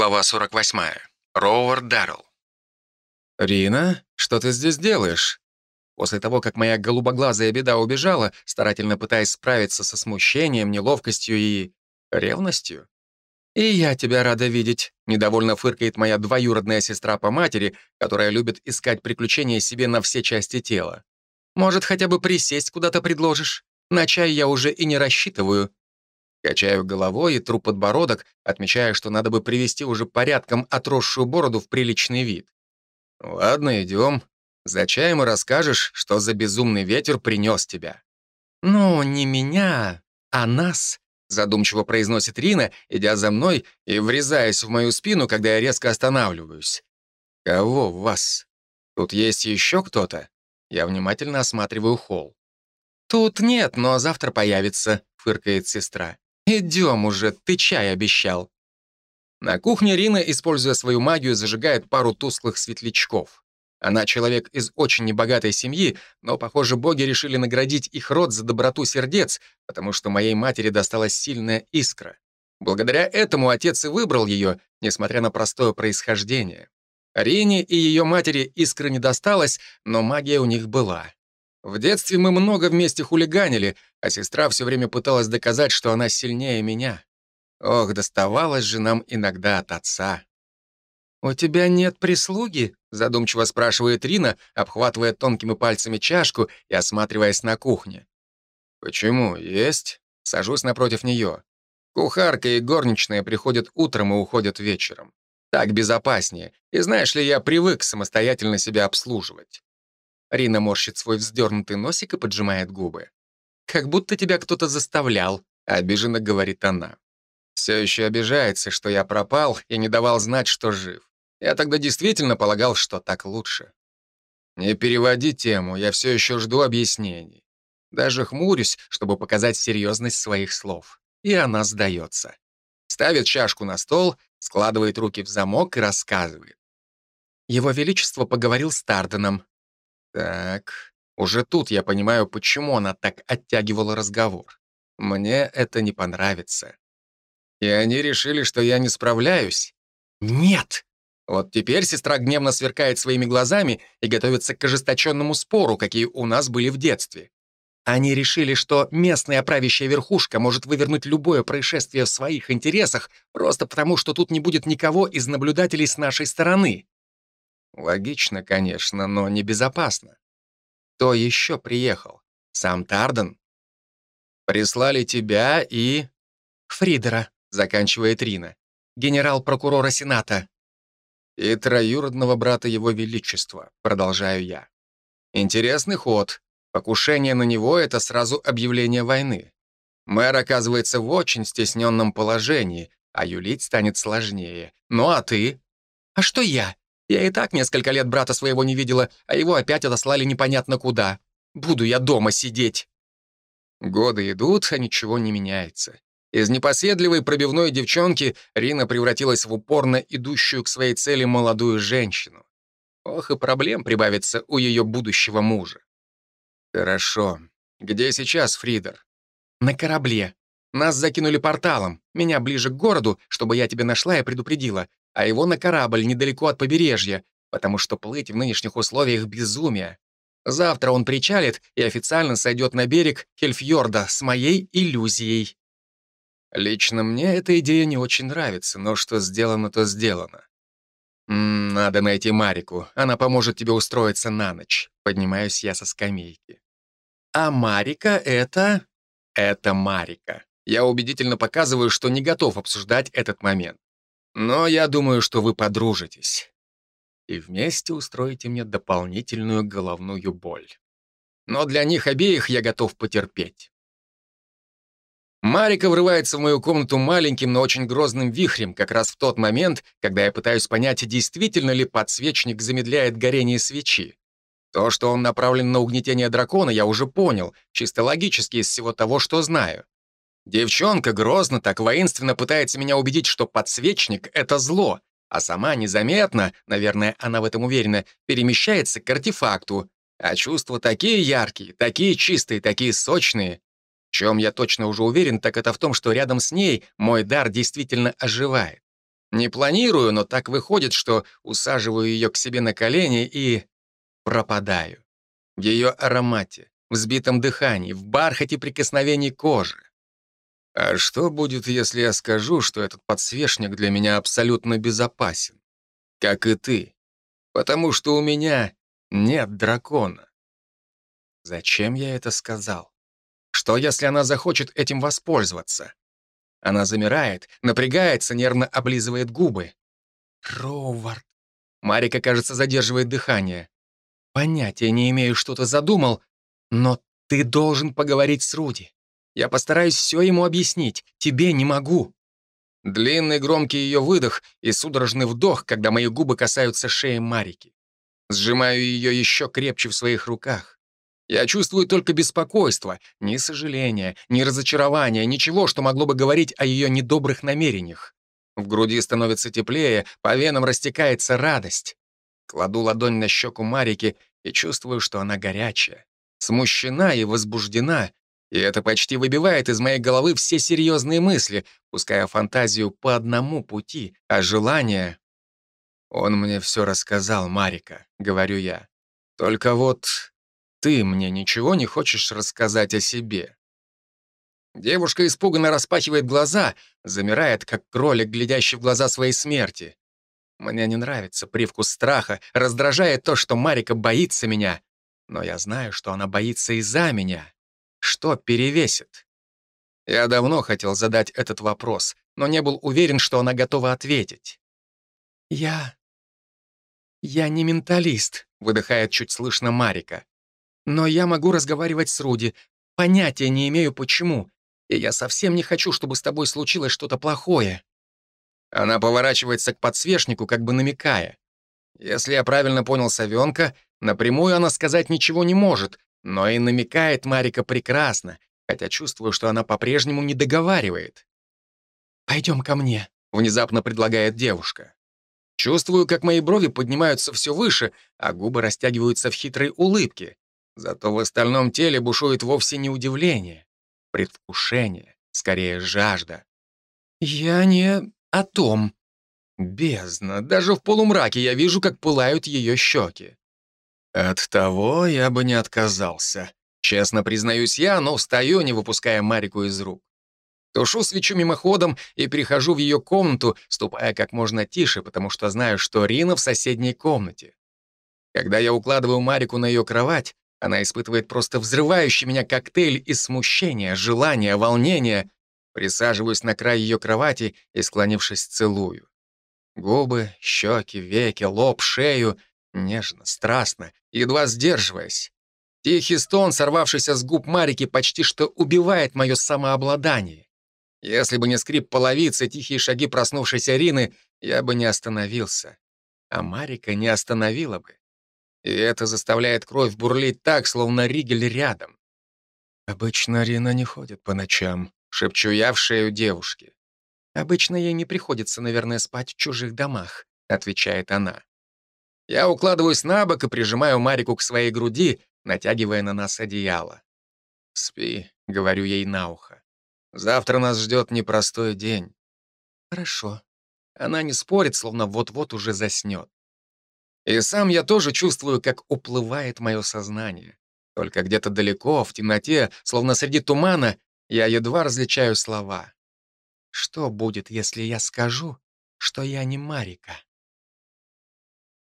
Глава 48. Роуэр Даррелл. «Рина, что ты здесь делаешь?» После того, как моя голубоглазая беда убежала, старательно пытаясь справиться со смущением, неловкостью и... ревностью. «И я тебя рада видеть», — недовольно фыркает моя двоюродная сестра по матери, которая любит искать приключения себе на все части тела. «Может, хотя бы присесть куда-то предложишь? На чай я уже и не рассчитываю. Качаю головой и тру подбородок, отмечая, что надо бы привести уже порядком отросшую бороду в приличный вид. «Ладно, идем. За чаем расскажешь, что за безумный ветер принес тебя». «Ну, не меня, а нас», — задумчиво произносит Рина, идя за мной и врезаясь в мою спину, когда я резко останавливаюсь. «Кого вас? Тут есть еще кто-то?» Я внимательно осматриваю холл. «Тут нет, но завтра появится», — фыркает сестра. «Идем уже, ты чай обещал». На кухне Рина, используя свою магию, зажигает пару тусклых светлячков. Она человек из очень небогатой семьи, но, похоже, боги решили наградить их род за доброту сердец, потому что моей матери досталась сильная искра. Благодаря этому отец и выбрал ее, несмотря на простое происхождение. Рине и ее матери искры не досталось, но магия у них была. В детстве мы много вместе хулиганили, а сестра все время пыталась доказать, что она сильнее меня. Ох, доставалось же нам иногда от отца. «У тебя нет прислуги?» — задумчиво спрашивает Рина, обхватывая тонкими пальцами чашку и осматриваясь на кухне. «Почему? Есть?» Сажусь напротив нее. Кухарка и горничная приходят утром и уходят вечером. Так безопаснее. И знаешь ли, я привык самостоятельно себя обслуживать. Рина морщит свой вздернутый носик и поджимает губы. «Как будто тебя кто-то заставлял», — обиженно говорит она. Все еще обижается, что я пропал и не давал знать, что жив. Я тогда действительно полагал, что так лучше. Не переводи тему, я все еще жду объяснений. Даже хмурюсь, чтобы показать серьезность своих слов. И она сдается. Ставит чашку на стол, складывает руки в замок и рассказывает. Его Величество поговорил с Тарденом. Так, уже тут я понимаю, почему она так оттягивала разговор. Мне это не понравится. И они решили, что я не справляюсь? Нет! Вот теперь сестра гневно сверкает своими глазами и готовится к ожесточенному спору, какие у нас были в детстве. Они решили, что местная правящая верхушка может вывернуть любое происшествие в своих интересах просто потому, что тут не будет никого из наблюдателей с нашей стороны. Логично, конечно, но небезопасно. Кто еще приехал? Сам Тарден? Прислали тебя и... Фридера, заканчивает Рина. Генерал-прокурора Сената. И троюродного брата его величества, продолжаю я. Интересный ход. Покушение на него — это сразу объявление войны. Мэр оказывается в очень стесненном положении, а юлить станет сложнее. Ну а ты? А что я? Я и так несколько лет брата своего не видела, а его опять отослали непонятно куда. Буду я дома сидеть. Годы идут, а ничего не меняется. Из непоседливой пробивной девчонки Рина превратилась в упорно идущую к своей цели молодую женщину. Ох, и проблем прибавится у ее будущего мужа. Хорошо. Где сейчас Фридер? На корабле. Нас закинули порталом. Меня ближе к городу, чтобы я тебя нашла и предупредила а его на корабль недалеко от побережья, потому что плыть в нынешних условиях безумие. Завтра он причалит и официально сойдет на берег Хельфьорда с моей иллюзией. Лично мне эта идея не очень нравится, но что сделано, то сделано. Надо найти Марику, она поможет тебе устроиться на ночь. Поднимаюсь я со скамейки. А Марика — это... Это Марика. Я убедительно показываю, что не готов обсуждать этот момент. Но я думаю, что вы подружитесь. И вместе устроите мне дополнительную головную боль. Но для них обеих я готов потерпеть. Марика врывается в мою комнату маленьким, но очень грозным вихрем, как раз в тот момент, когда я пытаюсь понять, действительно ли подсвечник замедляет горение свечи. То, что он направлен на угнетение дракона, я уже понял, чисто логически из всего того, что знаю. Девчонка грозно так воинственно пытается меня убедить, что подсвечник — это зло, а сама незаметно, наверное, она в этом уверена, перемещается к артефакту. А чувства такие яркие, такие чистые, такие сочные. В чем я точно уже уверен, так это в том, что рядом с ней мой дар действительно оживает. Не планирую, но так выходит, что усаживаю ее к себе на колени и пропадаю. В ее аромате, в сбитом дыхании, в бархате прикосновений кожи. А что будет, если я скажу, что этот подсвечник для меня абсолютно безопасен? Как и ты. Потому что у меня нет дракона. Зачем я это сказал? Что, если она захочет этим воспользоваться? Она замирает, напрягается, нервно облизывает губы. Роувард. Марика, кажется, задерживает дыхание. Понятия не имею, что ты задумал, но ты должен поговорить с Руди. Я постараюсь все ему объяснить. Тебе не могу. Длинный громкий ее выдох и судорожный вдох, когда мои губы касаются шеи Марики. Сжимаю ее еще крепче в своих руках. Я чувствую только беспокойство, ни сожаления, ни разочарования, ничего, что могло бы говорить о ее недобрых намерениях. В груди становится теплее, по венам растекается радость. Кладу ладонь на щеку Марики и чувствую, что она горячая, смущена и возбуждена, и это почти выбивает из моей головы все серьезные мысли, пуская фантазию по одному пути, а желание... «Он мне все рассказал, Марика», — говорю я. «Только вот ты мне ничего не хочешь рассказать о себе?» Девушка испуганно распахивает глаза, замирает, как кролик, глядящий в глаза своей смерти. Мне не нравится привкус страха, раздражает то, что Марика боится меня. Но я знаю, что она боится из-за меня. Что перевесит? Я давно хотел задать этот вопрос, но не был уверен, что она готова ответить. «Я... я не менталист», — выдыхает чуть слышно Марика. Но я могу разговаривать с Руди. Понятия не имею, почему. И я совсем не хочу, чтобы с тобой случилось что-то плохое». Она поворачивается к подсвечнику, как бы намекая. Если я правильно понял совенка, напрямую она сказать ничего не может, но и намекает Марика прекрасно, хотя чувствую, что она по-прежнему не договаривает. «Пойдем ко мне», — внезапно предлагает девушка. Чувствую, как мои брови поднимаются все выше, а губы растягиваются в хитрой улыбке. Зато в остальном теле бушует вовсе не удивление, предвкушение, скорее жажда. «Я не о том». Бездна, даже в полумраке я вижу, как пылают ее щеки. От того я бы не отказался. Честно признаюсь я, но встаю, не выпуская Марику из рук. Тушу свечу мимоходом и перехожу в ее комнату, ступая как можно тише, потому что знаю, что Рина в соседней комнате. Когда я укладываю Марику на ее кровать, она испытывает просто взрывающий меня коктейль из смущения, желания, волнения. Присаживаюсь на край ее кровати и, склонившись, целую. Губы, щеки, веки, лоб, шею. Нежно, страстно, едва сдерживаясь. Тихий стон, сорвавшийся с губ Марики, почти что убивает мое самообладание. Если бы не скрип половицы, тихие шаги проснувшейся Рины, я бы не остановился. А Марика не остановила бы. И это заставляет кровь бурлить так, словно Ригель рядом. «Обычно Рина не ходит по ночам», — шепчу я в шею девушки. «Обычно ей не приходится, наверное, спать в чужих домах», — отвечает она. Я укладываюсь на бок и прижимаю Марику к своей груди, натягивая на нас одеяло. «Спи», — говорю ей на ухо. «Завтра нас ждет непростой день». «Хорошо». Она не спорит, словно вот-вот уже заснет. И сам я тоже чувствую, как уплывает мое сознание. Только где-то далеко, в темноте, словно среди тумана, я едва различаю слова. Что будет, если я скажу, что я не Марика?